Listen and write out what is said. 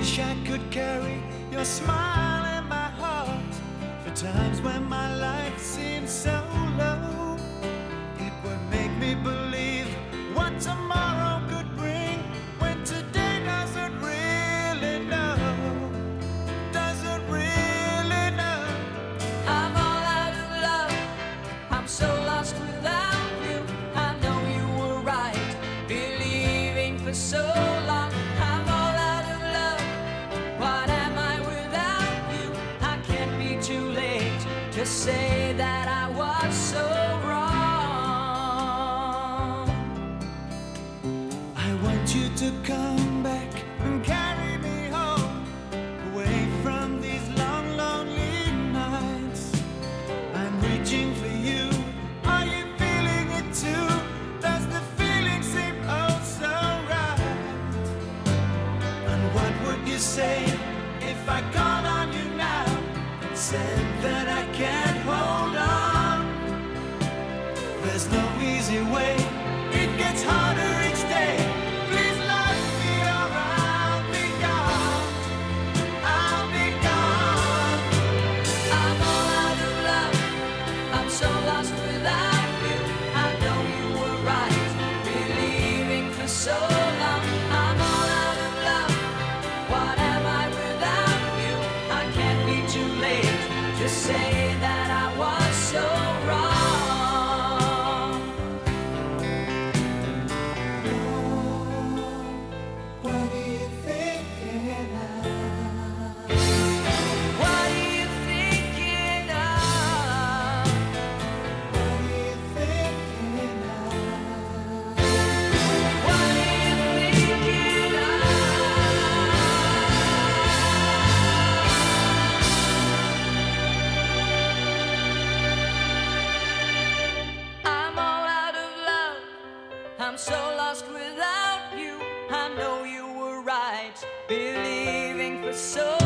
wish I could carry your smile in my heart for times when to say that I was so wrong. I want you to come back and carry me home, away from these long, lonely nights. I'm reaching for you. Are you feeling it too? Does the feeling seem oh so right? And what would you say if I called said that I can't hold on? There's no easy way. It gets harder believing for so